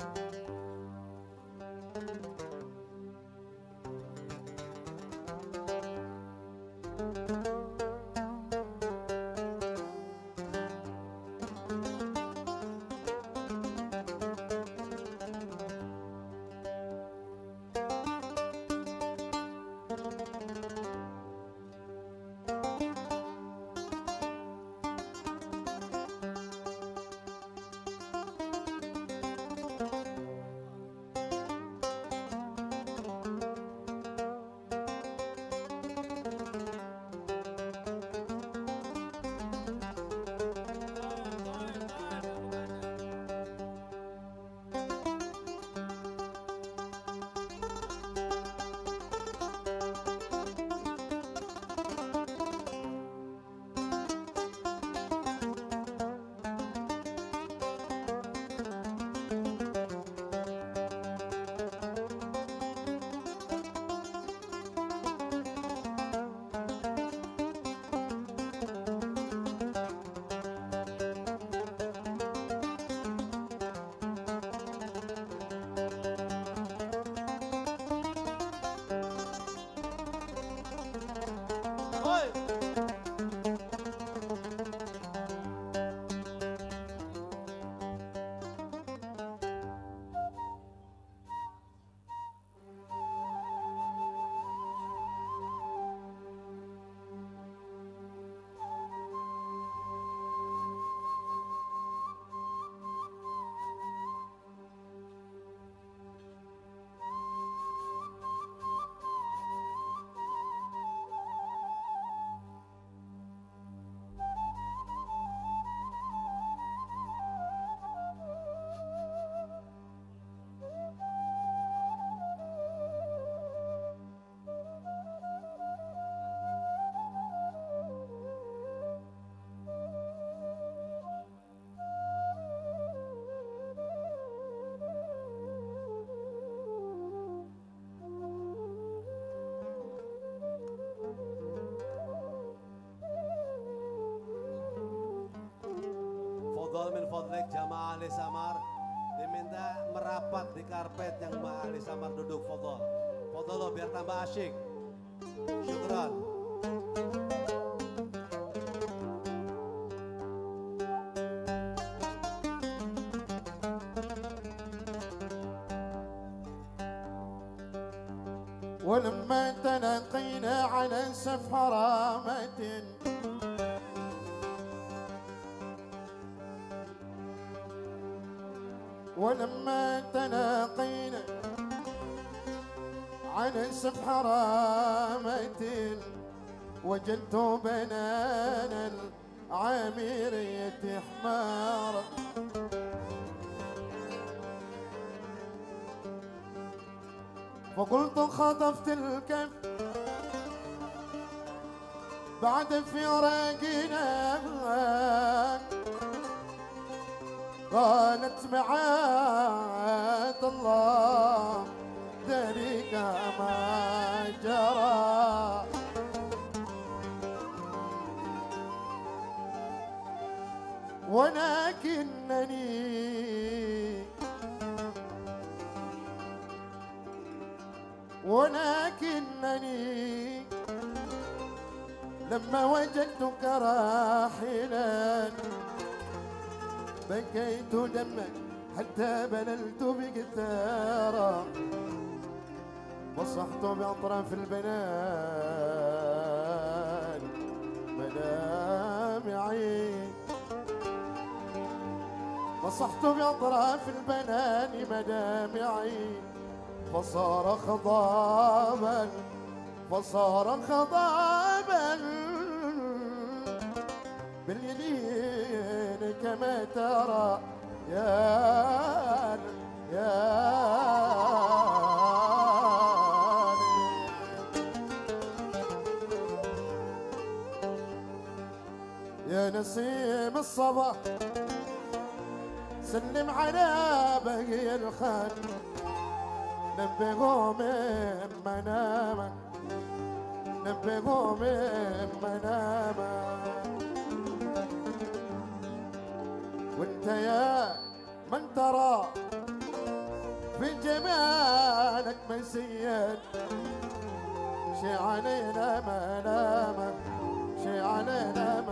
Thank you. お。Fadol min fadlik jamaah Ali Samar diminta merapat di karpet yang Mbak Ali Samar duduk Fadol. Fadol lo biar tambah asyik. Syukran. ولما تلاقينا على سفرامة ولما تلاقينا على سفرامة وجدت بنان العامرية حمارا. فقلت خطفت الكف بعد فراقنا قالت معاد الله ذلك ما جرى. ولكنني ولكنني لما وجدتك راحلا. بكيت دما حتى بللت بقثارة وصحت بأطراف البنان مدامعي وصحت بأطراف البنان مدامعي فصار خضابا فصار خضابا. باليمين كما ترى. يا يا يا نسيم الصباح سلم على بقي الخان نبهوا من منامك نبهوا من منامك جمالك مزيد شي علينا ملامة شي علينا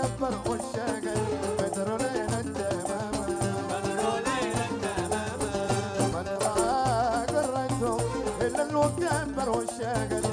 كبر والشغل بدر ليلة تماما. بدر ليلة تماما من راه قريتهم إلا الوقت كبر والشغل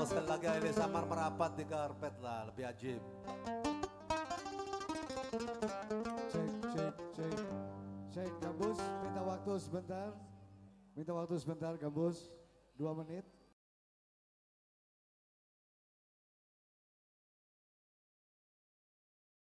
Oh, sekali lagi ini samar merapat di karpet lah, lebih ajib. Cek, cek, cek. Cek, gabus minta waktu sebentar. Minta waktu sebentar, gabus Dua menit.